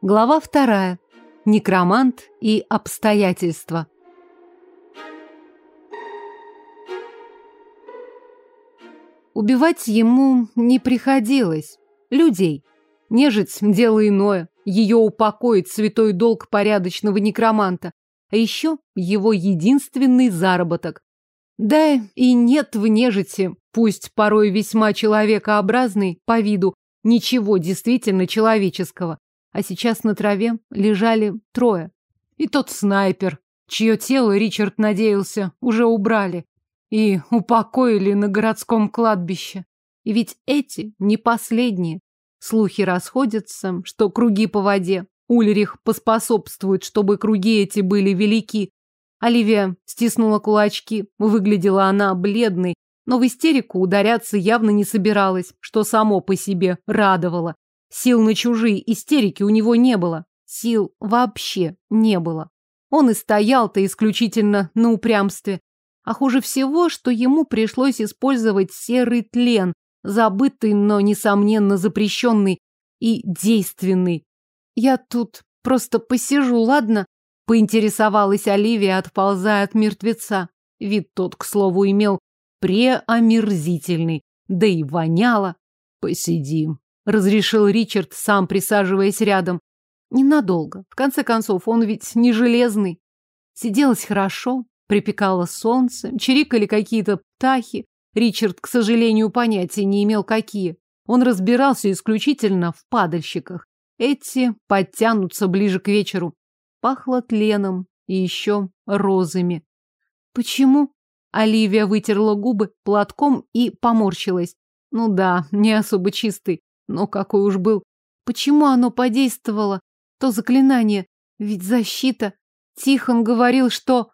Глава вторая. Некромант и обстоятельства. Убивать ему не приходилось. Людей. Нежить – дело иное. Ее упокоит святой долг порядочного некроманта. А еще его единственный заработок. Да и нет в нежити, пусть порой весьма человекообразный по виду, ничего действительно человеческого. А сейчас на траве лежали трое. И тот снайпер, чье тело Ричард надеялся, уже убрали и упокоили на городском кладбище. И ведь эти не последние. Слухи расходятся, что круги по воде. Ульрих поспособствует, чтобы круги эти были велики. Оливия стиснула кулачки. Выглядела она бледной, но в истерику ударяться явно не собиралась, что само по себе радовало. Сил на чужие истерики у него не было. Сил вообще не было. Он и стоял-то исключительно на упрямстве. А хуже всего, что ему пришлось использовать серый тлен, забытый, но, несомненно, запрещенный и действенный. Я тут просто посижу, ладно? Поинтересовалась Оливия, отползая от мертвеца. Вид тот, к слову, имел преомерзительный, да и воняло. Посидим, разрешил Ричард, сам присаживаясь рядом. Ненадолго. В конце концов, он ведь не железный. Сиделось хорошо, Припекало солнце, чирикали какие-то птахи. Ричард, к сожалению, понятия не имел, какие. Он разбирался исключительно в падальщиках. Эти подтянутся ближе к вечеру. Пахло тленом и еще розами. Почему? Оливия вытерла губы платком и поморщилась. Ну да, не особо чистый, но какой уж был. Почему оно подействовало? То заклинание. Ведь защита. Тихон говорил, что...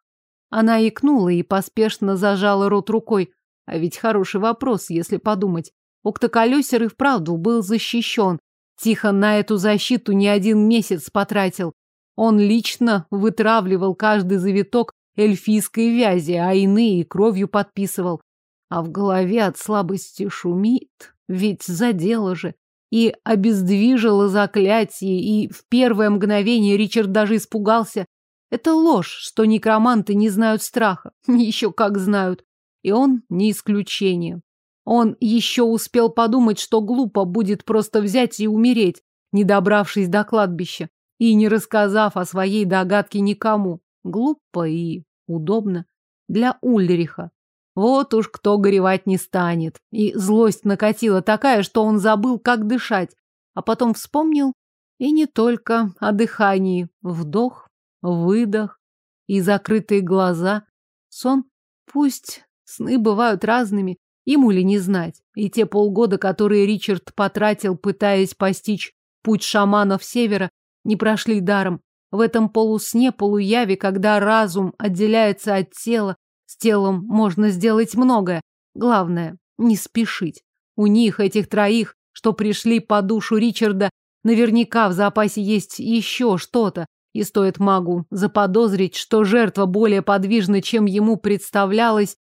Она икнула и поспешно зажала рот рукой. А ведь хороший вопрос, если подумать. Октоколесер и вправду был защищен. Тихон на эту защиту не один месяц потратил. Он лично вытравливал каждый завиток эльфийской вязи, а иные кровью подписывал. А в голове от слабости шумит, ведь задело же. И обездвижило заклятие, и в первое мгновение Ричард даже испугался, это ложь, что некроманты не знают страха. Еще как знают. И он не исключение. Он еще успел подумать, что глупо будет просто взять и умереть, не добравшись до кладбища и не рассказав о своей догадке никому. Глупо и удобно. Для Ульриха. Вот уж кто горевать не станет. И злость накатила такая, что он забыл, как дышать. А потом вспомнил и не только о дыхании. Вдох, выдох и закрытые глаза. Сон? Пусть сны бывают разными, ему ли не знать. И те полгода, которые Ричард потратил, пытаясь постичь путь шаманов севера, не прошли даром. В этом полусне, полуяве, когда разум отделяется от тела, с телом можно сделать многое. Главное, не спешить. У них, этих троих, что пришли по душу Ричарда, наверняка в запасе есть еще что-то, и стоит магу заподозрить, что жертва более подвижна, чем ему представлялось,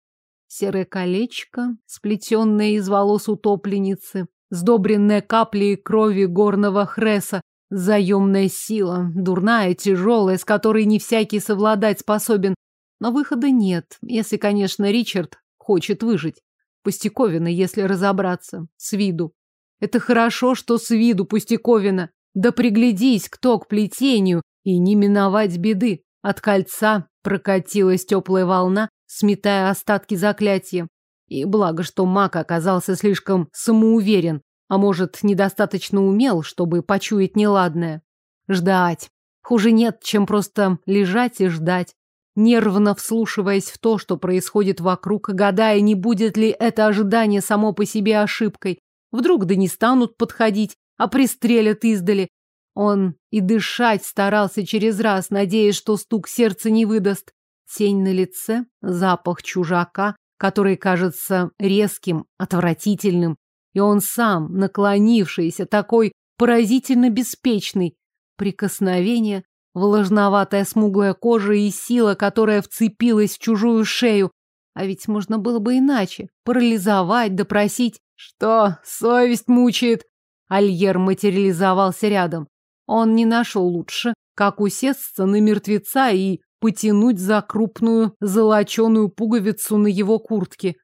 серое колечко, сплетенное из волос утопленницы, сдобренное каплей крови горного хреса, заемная сила, дурная, тяжелая, с которой не всякий совладать способен. Но выхода нет, если, конечно, Ричард хочет выжить. Пустяковина, если разобраться, с виду. Это хорошо, что с виду пустяковина. Да приглядись, кто к плетению, и не миновать беды. От кольца прокатилась теплая волна, сметая остатки заклятия. И благо, что маг оказался слишком самоуверен, а может, недостаточно умел, чтобы почуять неладное. Ждать. Хуже нет, чем просто лежать и ждать, нервно вслушиваясь в то, что происходит вокруг, гадая, не будет ли это ожидание само по себе ошибкой. Вдруг да не станут подходить, а пристрелят издали, он и дышать старался через раз, надеясь, что стук сердца не выдаст. Тень на лице, запах чужака, который кажется резким, отвратительным, и он сам, наклонившийся, такой поразительно беспечный. Прикосновение, влажноватая смуглая кожа и сила, которая вцепилась в чужую шею. А ведь можно было бы иначе. Парализовать, допросить. Что, совесть мучает? Альер материализовался рядом. Он не нашел лучше, как усесться на мертвеца и потянуть за крупную золоченую пуговицу на его куртке.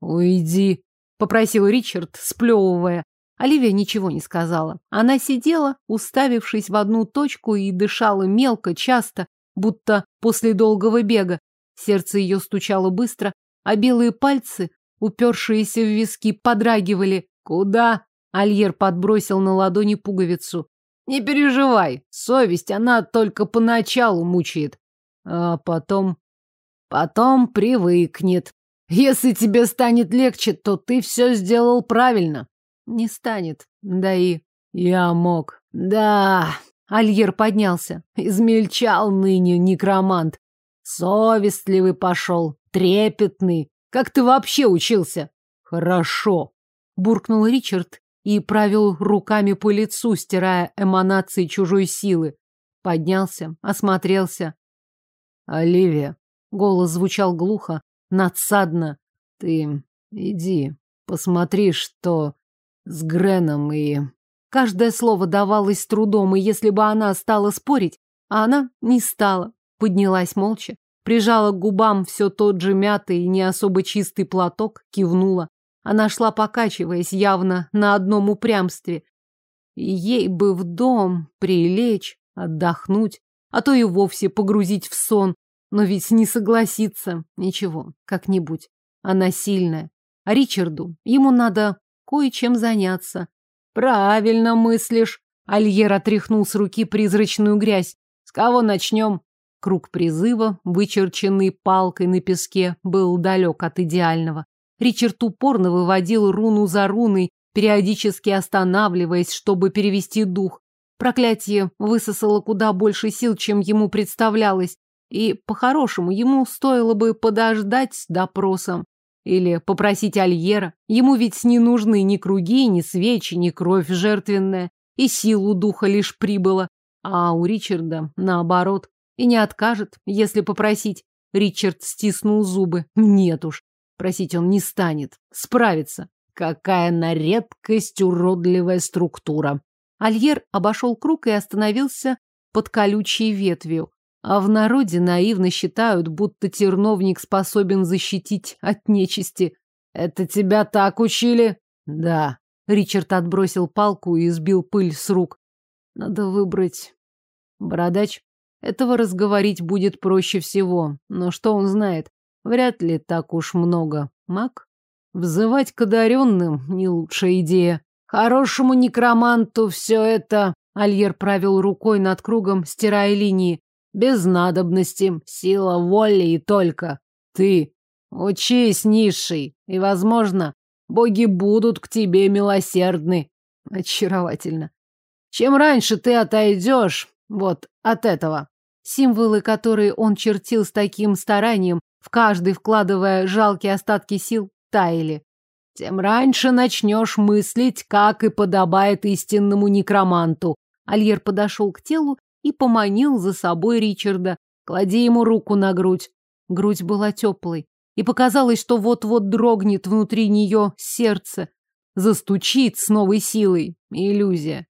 «Уйди», — попросил Ричард, сплевывая. Оливия ничего не сказала. Она сидела, уставившись в одну точку и дышала мелко, часто, будто после долгого бега. Сердце ее стучало быстро, а белые пальцы, упершиеся в виски, подрагивали. «Куда?» — Альер подбросил на ладони пуговицу. «Не переживай, совесть она только поначалу мучает. А потом... Потом привыкнет. Если тебе станет легче, то ты все сделал правильно. Не станет. Да и... Я мог. Да... Альер поднялся. Измельчал ныне некромант. Совестливый пошел, трепетный. Как ты вообще учился? Хорошо. Буркнул Ричард и провел руками по лицу, стирая эманации чужой силы. Поднялся, осмотрелся. Оливия. Голос звучал глухо, надсадно. Ты иди, посмотри, что с Греном и... Каждое слово давалось с трудом, и если бы она стала спорить, а она не стала, поднялась молча, прижала к губам все тот же мятый и не особо чистый платок, кивнула. Она шла, покачиваясь, явно на одном упрямстве. Ей бы в дом прилечь, отдохнуть, а то и вовсе погрузить в сон. Но ведь не согласится. Ничего, как-нибудь. Она сильная. А Ричарду ему надо кое-чем заняться. Правильно мыслишь. Альер отряхнул с руки призрачную грязь. С кого начнем? Круг призыва, вычерченный палкой на песке, был далек от идеального. Ричард упорно выводил руну за руной, периодически останавливаясь, чтобы перевести дух. Проклятие высосало куда больше сил, чем ему представлялось, и, по-хорошему, ему стоило бы подождать с допросом. Или попросить Альера. Ему ведь не нужны ни круги, ни свечи, ни кровь жертвенная. И силу духа лишь прибыло. А у Ричарда наоборот. И не откажет, если попросить. Ричард стиснул зубы. Нет уж, просить он не станет. Справится. Какая на редкость уродливая структура. Альер обошел круг и остановился под колючей ветвью. А в народе наивно считают, будто терновник способен защитить от нечисти. Это тебя так учили? Да. Ричард отбросил палку и сбил пыль с рук. Надо выбрать. Бородач. Этого разговорить будет проще всего. Но что он знает? Вряд ли так уж много. Маг? Взывать к одаренным – не лучшая идея. Хорошему некроманту все это... Альер правил рукой над кругом, стирая линии. Без надобности, сила воли и только. Ты учись, низший, и, возможно, боги будут к тебе милосердны. Очаровательно. Чем раньше ты отойдешь, вот от этого. Символы, которые он чертил с таким старанием, в каждый вкладывая жалкие остатки сил, таяли. Тем раньше начнешь мыслить, как и подобает истинному некроманту. Альер подошел к телу и поманил за собой Ричарда. Клади ему руку на грудь. Грудь была теплой, и показалось, что вот-вот дрогнет внутри нее сердце, застучит с новой силой. Иллюзия.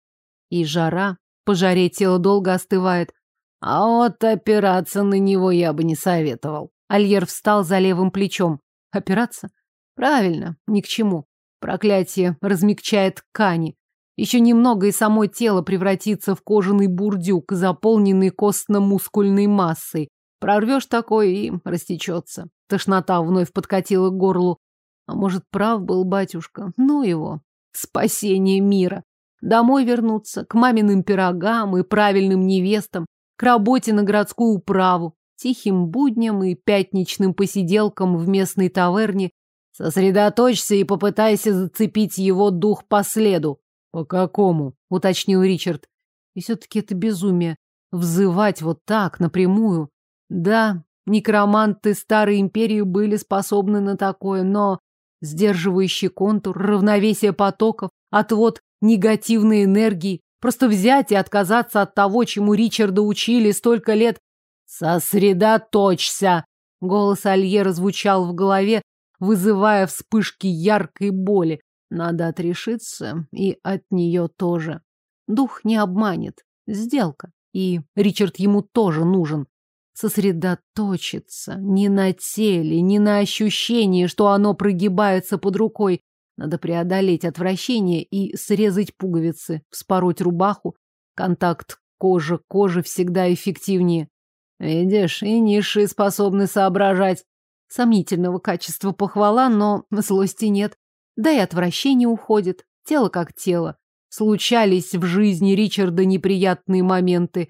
И жара. По жаре тело долго остывает. А вот опираться на него я бы не советовал. Альер встал за левым плечом. Опираться? Правильно, ни к чему. Проклятие размягчает ткани. Еще немного и само тело превратится в кожаный бурдюк, заполненный костно-мускульной массой. Прорвешь такой и растечется. Тошнота вновь подкатила к горлу. А может, прав был батюшка? Ну его. Спасение мира. Домой вернуться, к маминым пирогам и правильным невестам, к работе на городскую управу, тихим будням и пятничным посиделкам в местной таверне. Сосредоточься и попытайся зацепить его дух по следу. «По какому?» — уточнил Ричард. И все-таки это безумие. Взывать вот так, напрямую. Да, некроманты Старой Империи были способны на такое, но сдерживающий контур, равновесие потоков, отвод негативной энергии, просто взять и отказаться от того, чему Ричарда учили столько лет. «Сосредоточься!» Голос Альера звучал в голове, вызывая вспышки яркой боли. Надо отрешиться и от нее тоже. Дух не обманет. сделка. И Ричард ему тоже нужен. Сосредоточиться не на теле, не на ощущении, что оно прогибается под рукой. Надо преодолеть отвращение и срезать пуговицы, вспороть рубаху. Контакт кожа-кожа всегда эффективнее. Видишь, и низшие способны соображать. Сомнительного качества похвала, но злости нет. Да и отвращение уходит. Тело как тело. Случались в жизни Ричарда неприятные моменты.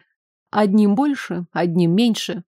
Одним больше, одним меньше.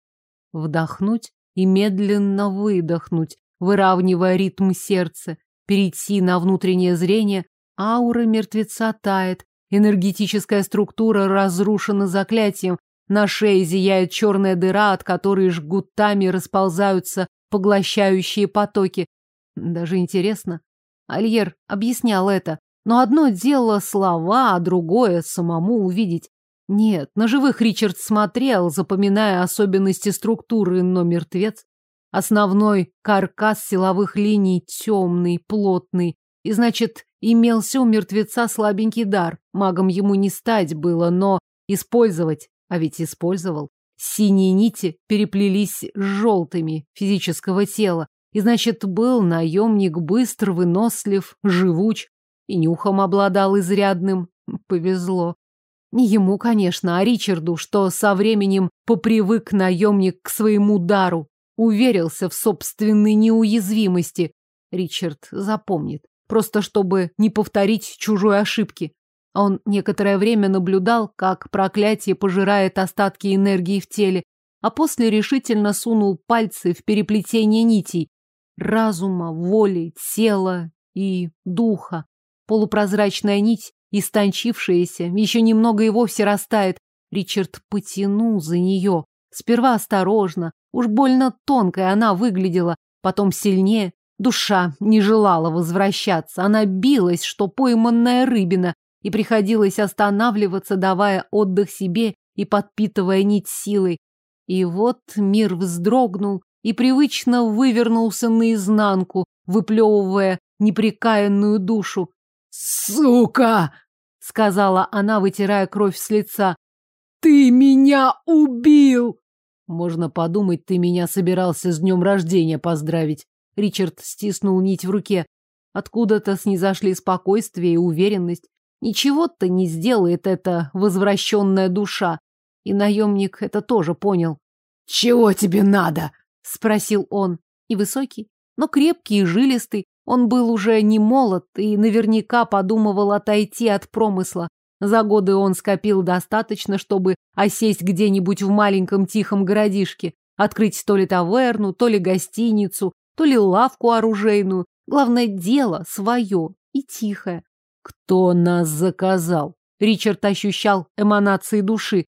Вдохнуть и медленно выдохнуть, выравнивая ритм сердца, перейти на внутреннее зрение. Аура мертвеца тает, энергетическая структура разрушена заклятием, на шее зияет черная дыра, от которой жгутами расползаются поглощающие потоки. Даже интересно. Альер объяснял это. Но одно дело слова, а другое самому увидеть. Нет, на живых Ричард смотрел, запоминая особенности структуры, но мертвец. Основной каркас силовых линий темный, плотный. И значит, имелся у мертвеца слабенький дар. Магом ему не стать было, но использовать а ведь использовал. Синие нити переплелись с желтыми физического тела. И значит, был наемник быстр, вынослив, живуч. И нюхом обладал изрядным. Повезло. Не ему, конечно, а Ричарду, что со временем попривык наемник к своему дару. Уверился в собственной неуязвимости. Ричард запомнит. Просто чтобы не повторить чужой ошибки. Он некоторое время наблюдал, как проклятие пожирает остатки энергии в теле, а после решительно сунул пальцы в переплетение нитей разума, воли, тела и духа. Полупрозрачная нить, истончившаяся, еще немного и вовсе растает. Ричард потянул за нее. Сперва осторожно, уж больно тонкой она выглядела, потом сильнее. Душа не желала возвращаться, она билась, что пойманная рыбина, и приходилось останавливаться, давая отдых себе и подпитывая нить силой. И вот мир вздрогнул и привычно вывернулся наизнанку, выплевывая непрекаянную душу. «Сука!» — сказала она, вытирая кровь с лица. «Ты меня убил!» Можно подумать, ты меня собирался с днем рождения поздравить. Ричард стиснул нить в руке. Откуда-то снизошли спокойствие и уверенность. Ничего-то не сделает эта возвращенная душа. И наемник это тоже понял. «Чего тебе надо?» — спросил он. И высокий, но крепкий и жилистый. Он был уже не молод и наверняка подумывал отойти от промысла. За годы он скопил достаточно, чтобы осесть где-нибудь в маленьком тихом городишке, открыть то ли таверну, то ли гостиницу, то ли лавку оружейную. Главное, дело свое и тихое. Кто нас заказал? Ричард ощущал эманации души.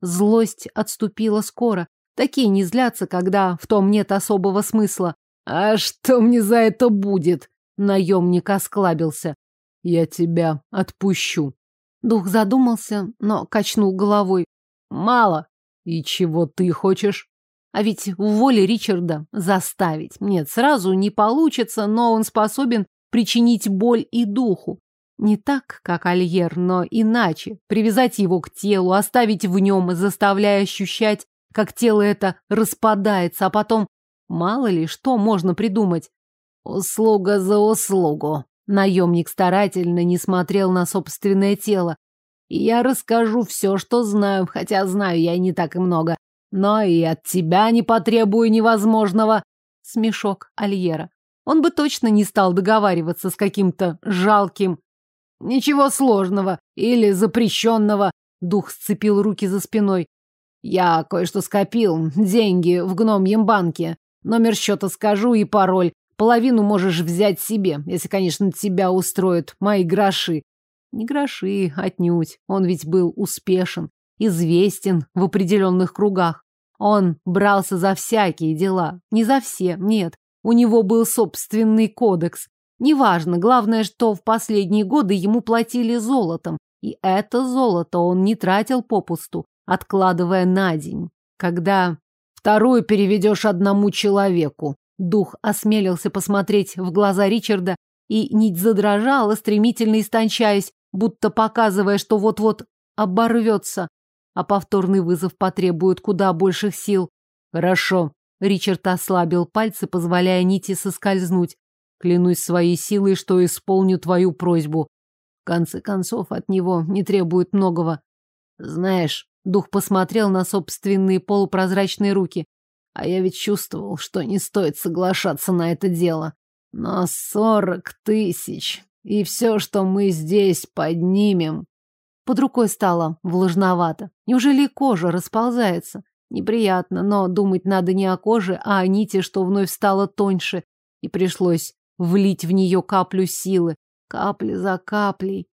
Злость отступила скоро. Такие не злятся, когда в том нет особого смысла. А что мне за это будет? Наемник осклабился. Я тебя отпущу. Дух задумался, но качнул головой. Мало. И чего ты хочешь? А ведь в воле Ричарда заставить. Нет, сразу не получится, но он способен причинить боль и духу. Не так, как Альер, но иначе. Привязать его к телу, оставить в нем, заставляя ощущать, как тело это распадается, а потом... Мало ли, что можно придумать. Услуга за услугу. Наемник старательно не смотрел на собственное тело. я расскажу все, что знаю, хотя знаю я не так и много. Но и от тебя не потребую невозможного. Смешок Альера. Он бы точно не стал договариваться с каким-то жалким Ничего сложного или запрещенного. Дух сцепил руки за спиной. Я кое-что скопил. Деньги в гномьем банке. Номер счета скажу и пароль. Половину можешь взять себе, если, конечно, тебя устроят мои гроши. Не гроши, отнюдь. Он ведь был успешен, известен в определенных кругах. Он брался за всякие дела. Не за все, нет. У него был собственный кодекс. Неважно, главное, что в последние годы ему платили золотом, и это золото он не тратил попусту, откладывая на день. Когда вторую переведешь одному человеку, дух осмелился посмотреть в глаза Ричарда, и нить задрожала, стремительно истончаясь, будто показывая, что вот-вот оборвется, а повторный вызов потребует куда больших сил. Хорошо. Ричард ослабил пальцы, позволяя нити соскользнуть. Клянусь своей силой, что исполню твою просьбу. В конце концов, от него не требует многого. Знаешь, дух посмотрел на собственные полупрозрачные руки. А я ведь чувствовал, что не стоит соглашаться на это дело. Но сорок тысяч, и все, что мы здесь поднимем. Под рукой стало влажновато. Неужели кожа расползается? Неприятно, но думать надо не о коже, а о нити, что вновь стало тоньше. И пришлось влить в нее каплю силы. Капли за каплей.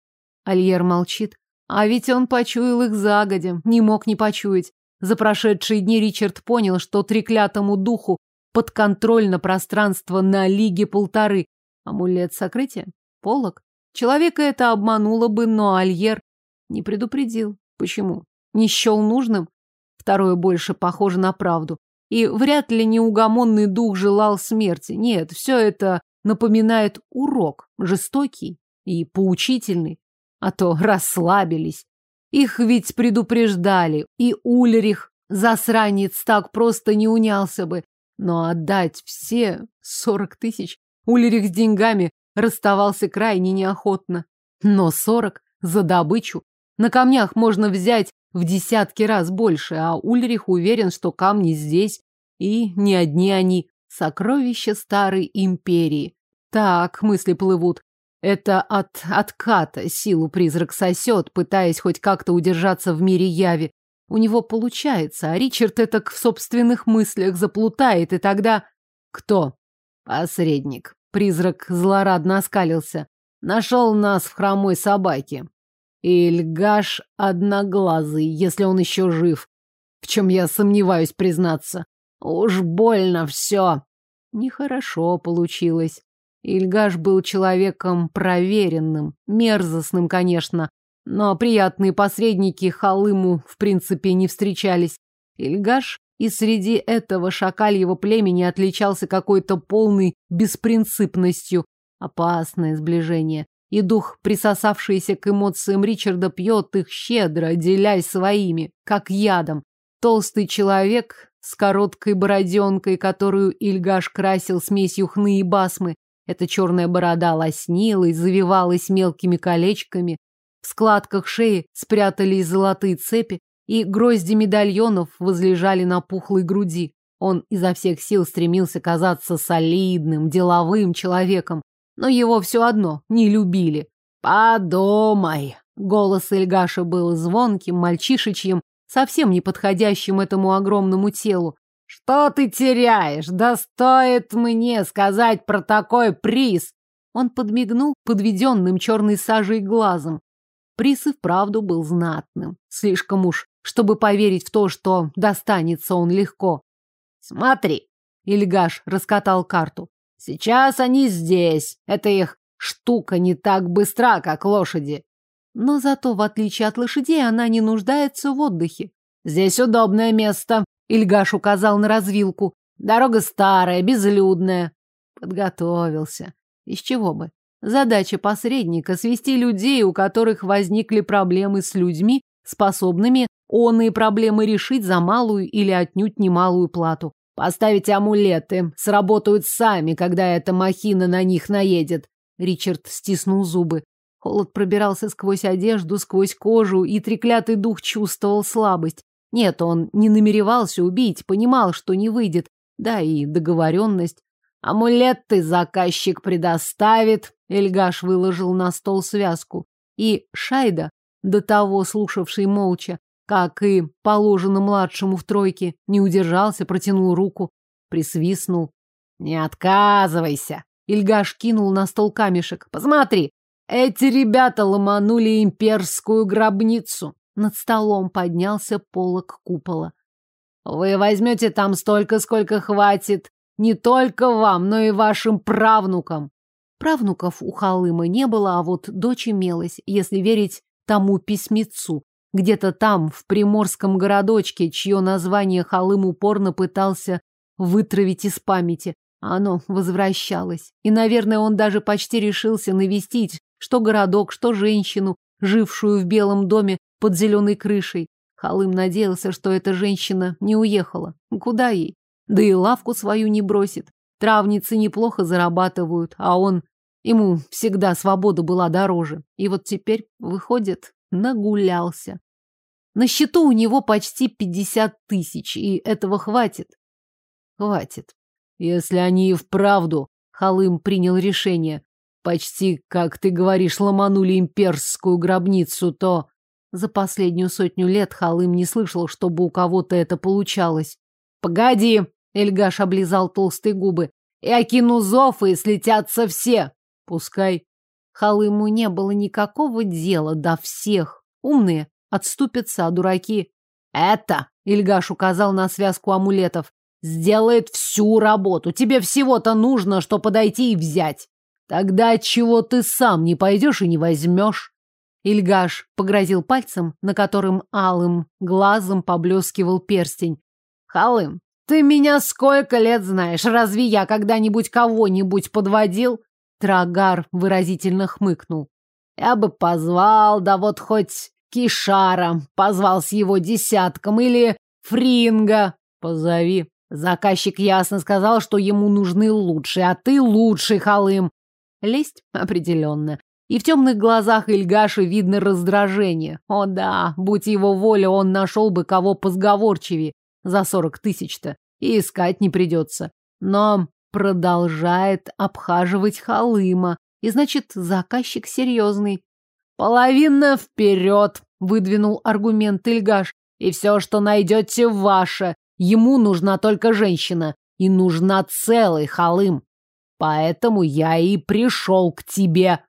Альер молчит. А ведь он почуял их загодя, не мог не почуять. За прошедшие дни Ричард понял, что треклятому духу подконтрольно пространство на лиге полторы. Амулет сокрытия? Полок? Человека это обмануло бы, но Альер не предупредил. Почему? Не счел нужным? Второе больше похоже на правду. И вряд ли неугомонный дух желал смерти. Нет, все это напоминает урок, жестокий и поучительный. А то расслабились. Их ведь предупреждали, и Ульрих, засранец, так просто не унялся бы. Но отдать все сорок тысяч Ульрих с деньгами расставался крайне неохотно. Но сорок за добычу. На камнях можно взять в десятки раз больше, а Ульрих уверен, что камни здесь. И не одни они. Сокровища старой империи. Так, мысли плывут. Это от отката силу призрак сосет, пытаясь хоть как-то удержаться в мире яви. У него получается, а Ричард это в собственных мыслях заплутает, и тогда... Кто? Посредник. Призрак злорадно оскалился. Нашел нас в хромой собаке. Ильгаш одноглазый, если он еще жив. В чем я сомневаюсь признаться. Уж больно все. Нехорошо получилось. Ильгаш был человеком проверенным, мерзостным, конечно, но приятные посредники Халыму в принципе не встречались. Ильгаш и среди этого шакальего племени отличался какой-то полной беспринципностью. Опасное сближение. И дух, присосавшийся к эмоциям Ричарда, пьет их щедро, делясь своими, как ядом. Толстый человек с короткой бороденкой, которую Ильгаш красил смесью хны и басмы, эта черная борода лоснилась, завивалась мелкими колечками. В складках шеи спрятались золотые цепи, и грозди медальонов возлежали на пухлой груди. Он изо всех сил стремился казаться солидным, деловым человеком, но его все одно не любили. «Подумай!» Голос Эльгаша был звонким, мальчишечьим, совсем не подходящим этому огромному телу. «Что ты теряешь? Да стоит мне сказать про такой приз!» Он подмигнул подведенным черной сажей глазом. Приз и вправду был знатным. Слишком уж, чтобы поверить в то, что достанется он легко. «Смотри!» — Ильгаш раскатал карту. «Сейчас они здесь. Это их штука не так быстра, как лошади. Но зато, в отличие от лошадей, она не нуждается в отдыхе. Здесь удобное место. Ильгаш указал на развилку. Дорога старая, безлюдная. Подготовился. Из чего бы? Задача посредника — свести людей, у которых возникли проблемы с людьми, способными оные проблемы решить за малую или отнюдь немалую плату. Поставить амулеты. Сработают сами, когда эта махина на них наедет. Ричард стиснул зубы. Холод пробирался сквозь одежду, сквозь кожу, и треклятый дух чувствовал слабость. Нет, он не намеревался убить, понимал, что не выйдет. Да и договоренность. Амулеты заказчик предоставит. Эльгаш выложил на стол связку. И Шайда, до того слушавший молча, как и положено младшему в тройке, не удержался, протянул руку, присвистнул. «Не отказывайся!» Ильгаш кинул на стол камешек. «Посмотри, эти ребята ломанули имперскую гробницу. Над столом поднялся полог купола. Вы возьмете там столько, сколько хватит. Не только вам, но и вашим правнукам. Правнуков у Халыма не было, а вот дочь имелась, если верить тому письмецу. Где-то там, в приморском городочке, чье название Халым упорно пытался вытравить из памяти. Оно возвращалось. И, наверное, он даже почти решился навестить что городок, что женщину, жившую в белом доме под зеленой крышей. Халым надеялся, что эта женщина не уехала. Куда ей? Да и лавку свою не бросит. Травницы неплохо зарабатывают, а он... Ему всегда свобода была дороже. И вот теперь, выходит, нагулялся. На счету у него почти пятьдесят тысяч, и этого хватит. Хватит. Если они и вправду, Халым принял решение, почти, как ты говоришь, ломанули имперскую гробницу, то... За последнюю сотню лет Халым не слышал, чтобы у кого-то это получалось. «Погоди!» — Эльгаш облизал толстые губы. «Я кину зов, и слетятся все!» «Пускай!» Халыму не было никакого дела до всех. Умные отступятся, а дураки... «Это!» — Ильгаш указал на связку амулетов. «Сделает всю работу. Тебе всего-то нужно, что подойти и взять. Тогда чего ты сам не пойдешь и не возьмешь?» Ильгаш погрозил пальцем, на котором алым глазом поблескивал перстень. «Халым, ты меня сколько лет знаешь? Разве я когда-нибудь кого-нибудь подводил?» Трагар выразительно хмыкнул. «Я бы позвал, да вот хоть Кишара позвал с его десятком или Фринга. Позови. Заказчик ясно сказал, что ему нужны лучшие, а ты лучший, Халым. Лесть определенно. И в темных глазах Ильгаши видно раздражение. О да, будь его воля, он нашел бы кого позговорчивее за сорок тысяч-то. И искать не придется. Но продолжает обхаживать Халыма. И значит, заказчик серьезный. Половина вперед, выдвинул аргумент Ильгаш. И все, что найдете, ваше. Ему нужна только женщина. И нужна целый Халым. Поэтому я и пришел к тебе.